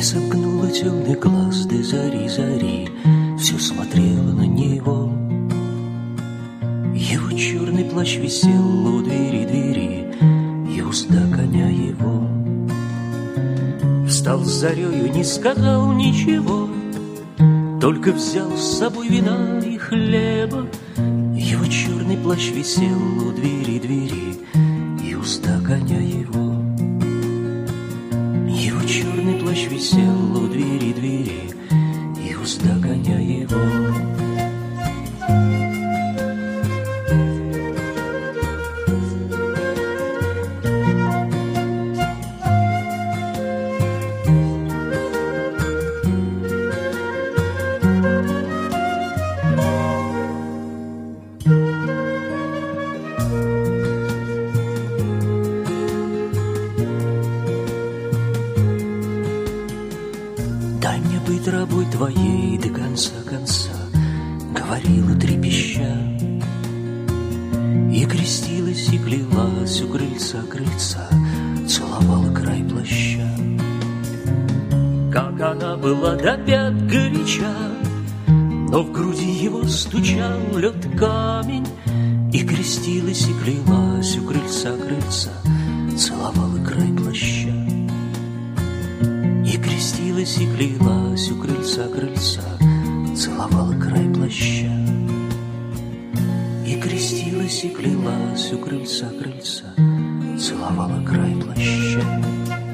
Не сомкнула темный глаз до зари зари. Все смотрела на него плащ висел у двери двери И узда коня его. Встал с зарею, не сказал ничего Только взял с собой вина и хлеба. Его черный плащ висел у двери двери И узда коня его. Его черный плащ висел у двери двери И узда коня его быть рабой твоей до конца конца Говорила трепеща. И крестилась и клялась у крыльца крыльца Целовала край плаща. Как она была до пят горяча Но в груди его стучал лед камень И крестилась и клялась у крыльца крыльца Целовала край плаща. И крестилась и клялась у крыльца крыльца, Целовала край плаща. И крестилась и клялась у крыльца крыльца, Целовала край плаща.